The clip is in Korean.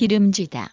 기름지다.